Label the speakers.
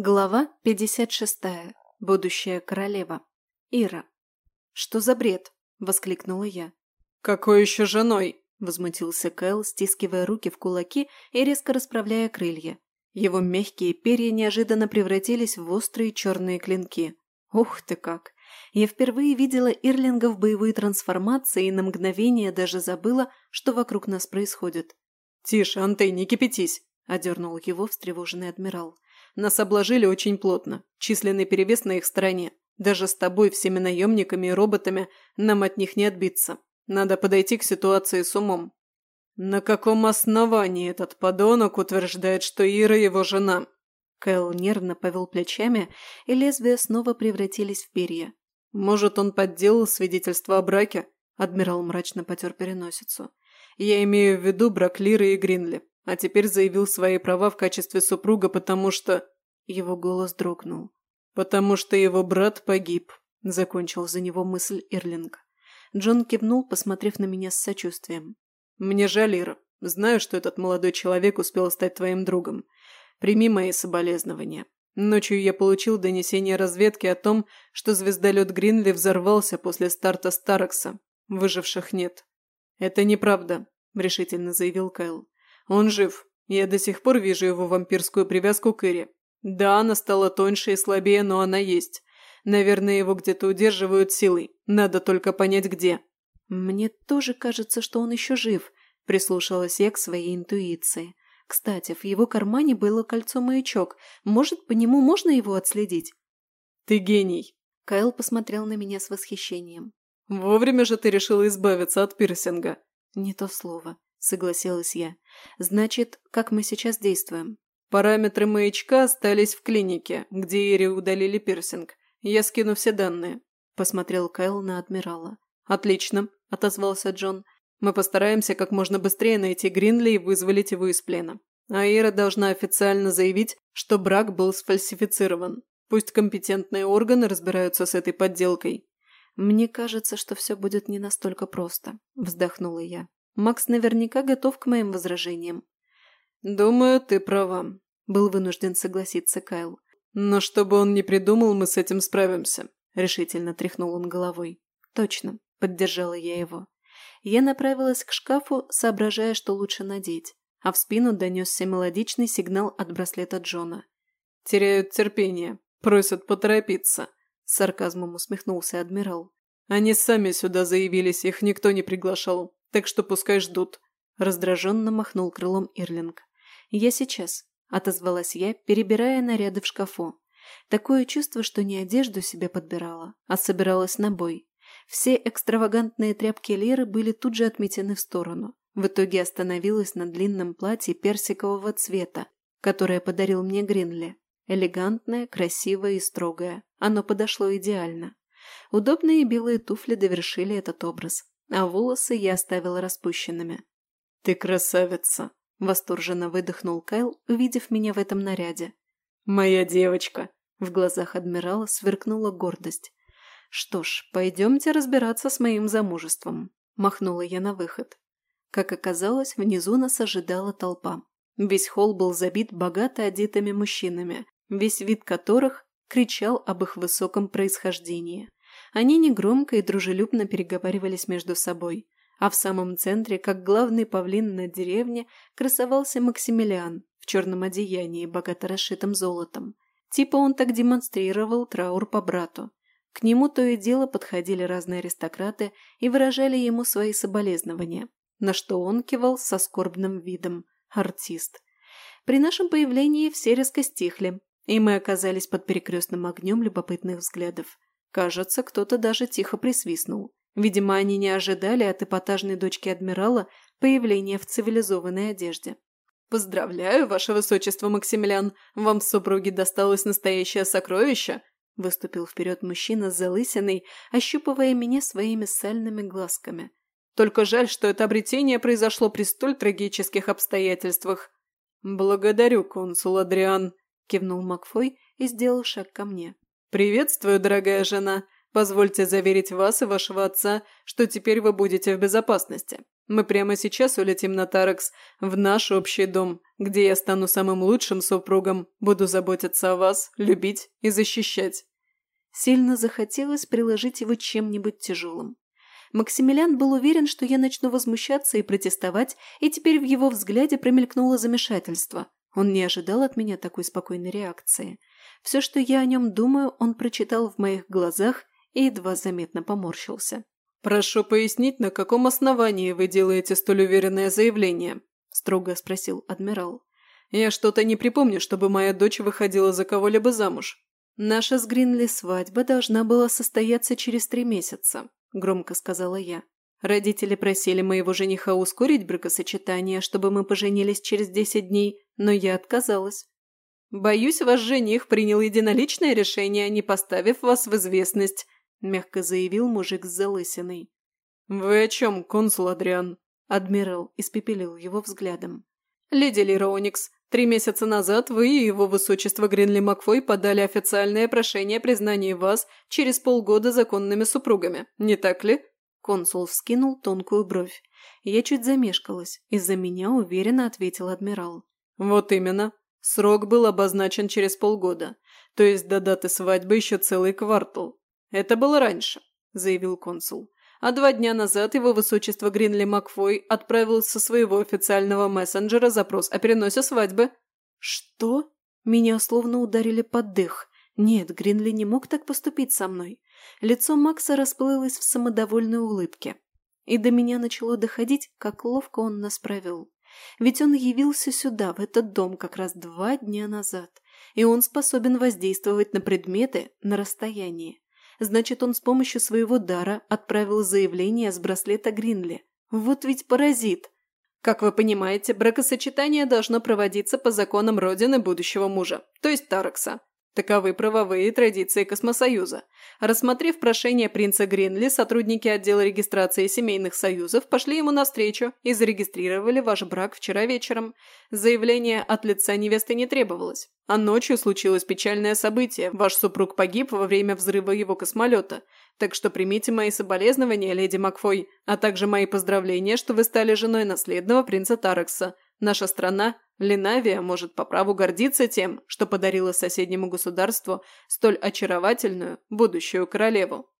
Speaker 1: Глава 56. Будущая королева. Ира. «Что за бред?» – воскликнула я.
Speaker 2: «Какой еще женой?»
Speaker 1: – возмутился Кэл, стискивая руки в кулаки и резко расправляя крылья. Его мягкие перья неожиданно превратились в острые черные клинки. Ух ты как! Я впервые видела Ирлинга в боевой трансформации и на мгновение даже забыла, что вокруг нас происходит.
Speaker 2: «Тише, Антей, не кипятись!» – одернул его встревоженный адмирал. Нас обложили очень плотно, численный перевес на их стороне. Даже с тобой, всеми наемниками и роботами, нам от них не отбиться. Надо подойти к ситуации с умом. На каком основании этот подонок утверждает, что Ира его жена?
Speaker 1: Кэл нервно повел плечами, и лезвия снова превратились в перья.
Speaker 2: «Может, он подделал свидетельство о браке?» Адмирал мрачно потер переносицу. «Я имею в виду брак Лиры и Гринли а теперь заявил свои права в качестве супруга, потому что...» Его голос дрогнул. «Потому что его брат погиб», — закончил за него мысль Ирлинг. Джон кивнул, посмотрев на меня с сочувствием. «Мне жаль, Ира. Знаю, что этот молодой человек успел стать твоим другом. Прими мои соболезнования. Ночью я получил донесение разведки о том, что звездолет Гринли взорвался после старта Старокса. Выживших нет. «Это неправда», — решительно заявил Кайл. Он жив. Я до сих пор вижу его вампирскую привязку к Ире. Да, она стала тоньше и слабее, но она есть. Наверное, его где-то удерживают силой. Надо только понять, где.
Speaker 1: Мне тоже кажется, что он еще жив, прислушалась я к своей интуиции. Кстати, в его кармане было кольцо-маячок. Может, по нему можно его отследить?
Speaker 2: Ты гений.
Speaker 1: Кайл посмотрел на меня с восхищением.
Speaker 2: Вовремя же ты решила избавиться от пирсинга.
Speaker 1: Не то слово. – согласилась я. «Значит, как мы сейчас действуем?»
Speaker 2: «Параметры маячка остались в клинике, где Ире удалили пирсинг. Я скину все данные», – посмотрел Кайл на адмирала. «Отлично», – отозвался Джон. «Мы постараемся как можно быстрее найти Гринли и вызволить его из плена. А Ира должна официально заявить, что брак был сфальсифицирован. Пусть компетентные органы разбираются с этой подделкой».
Speaker 1: «Мне кажется, что все будет не настолько просто», – вздохнула я. Макс наверняка готов к моим возражениям.
Speaker 2: «Думаю, ты права», – был вынужден согласиться Кайл. «Но чтобы он не придумал, мы с этим справимся», – решительно тряхнул он головой.
Speaker 1: «Точно», – поддержала я его. Я направилась к шкафу, соображая, что лучше надеть, а в спину донесся мелодичный сигнал от браслета Джона.
Speaker 2: «Теряют терпение, просят поторопиться», – с сарказмом усмехнулся адмирал. «Они сами сюда заявились, их никто не приглашал так что пускай ждут», – раздраженно махнул крылом Ирлинг.
Speaker 1: «Я сейчас», – отозвалась я, перебирая наряды в шкафу. Такое чувство, что не одежду себе подбирала, а собиралась на бой. Все экстравагантные тряпки Леры были тут же отметены в сторону. В итоге остановилась на длинном платье персикового цвета, которое подарил мне Гринли. Элегантное, красивое и строгое. Оно подошло идеально. Удобные белые туфли довершили этот образ а волосы я оставила распущенными.
Speaker 2: «Ты красавица!» – восторженно выдохнул Кайл, увидев меня в этом наряде. «Моя девочка!» – в глазах адмирала сверкнула гордость. «Что ж, пойдемте разбираться с моим замужеством», – махнула я на выход. Как оказалось, внизу нас ожидала толпа. Весь холл был забит богато одетыми мужчинами, весь вид которых кричал об их высоком происхождении. Они негромко и дружелюбно переговаривались между собой. А в самом центре, как главный павлин на деревне, красовался Максимилиан в черном одеянии, богато расшитым золотом. Типа он так демонстрировал траур по брату. К нему то и дело подходили разные аристократы и выражали ему свои соболезнования, на что он кивал со скорбным видом. Артист. При нашем появлении все резко стихли, и мы оказались под перекрестным огнем любопытных взглядов. Кажется, кто-то даже тихо присвистнул. Видимо, они не ожидали от эпатажной дочки адмирала появления в цивилизованной одежде. «Поздравляю, ваше высочество Максимилиан! Вам супруге досталось настоящее сокровище!» Выступил вперед мужчина с залысиной, ощупывая меня своими сальными глазками. «Только жаль, что это обретение произошло при столь трагических обстоятельствах». «Благодарю, консул Адриан», – кивнул Макфой и сделал шаг ко мне. «Приветствую, дорогая жена. Позвольте заверить вас и вашего отца, что теперь вы будете в безопасности. Мы прямо сейчас улетим на Таракс, в наш общий дом, где я стану самым лучшим супругом, буду заботиться о вас, любить и защищать».
Speaker 1: Сильно захотелось приложить его чем-нибудь тяжелым. Максимилиан был уверен, что я начну возмущаться и протестовать, и теперь в его взгляде промелькнуло замешательство. Он не ожидал от меня такой спокойной реакции. Все, что я о нем думаю, он прочитал в моих глазах и едва заметно поморщился.
Speaker 2: «Прошу пояснить, на каком основании вы делаете столь уверенное заявление?» – строго спросил адмирал. «Я что-то не припомню, чтобы моя дочь выходила за кого-либо замуж».
Speaker 1: «Наша с Гринли свадьба должна была состояться через три месяца», – громко сказала я. «Родители просили моего жениха ускорить бракосочетание, чтобы мы поженились через десять дней, но я отказалась.
Speaker 2: «Боюсь, ваш жених принял единоличное решение, не поставив вас в известность», – мягко заявил мужик с залысиной. «Вы о чем, консул Адриан?» Адмирал испепелил его взглядом. «Леди Лира Оникс, три месяца назад вы и его высочество Гринли Макфой подали официальное прошение о признании вас через полгода законными супругами, не так ли?»
Speaker 1: Консул вскинул тонкую бровь. Я чуть замешкалась. Из-за меня уверенно ответил адмирал.
Speaker 2: «Вот именно. Срок был обозначен через полгода, то есть до даты свадьбы еще целый квартал. Это было раньше, заявил консул. А два дня назад его высочество Гринли Макфой отправил со своего официального мессенджера запрос о переносе свадьбы.
Speaker 1: Что? Меня словно ударили под дых. Нет, Гринли не мог так поступить со мной. Лицо Макса расплылось в самодовольной улыбке. И до меня начало доходить, как ловко он нас провел. Ведь он явился сюда, в этот дом, как раз два дня назад. И он способен воздействовать на предметы на расстоянии. Значит, он с помощью своего дара отправил заявление с браслета Гринли. Вот ведь паразит.
Speaker 2: Как вы понимаете, бракосочетание должно проводиться по законам родины будущего мужа, то есть Таракса. Таковы правовые традиции Космосоюза. Рассмотрев прошение принца Гринли, сотрудники отдела регистрации семейных союзов пошли ему навстречу и зарегистрировали ваш брак вчера вечером. Заявление от лица невесты не требовалось. А ночью случилось печальное событие. Ваш супруг погиб во время взрыва его космолета. Так что примите мои соболезнования, леди Макфой, а также мои поздравления, что вы стали женой наследного принца Таракса. Наша страна Линавия может по праву гордиться тем, что подарила соседнему государству столь очаровательную будущую королеву.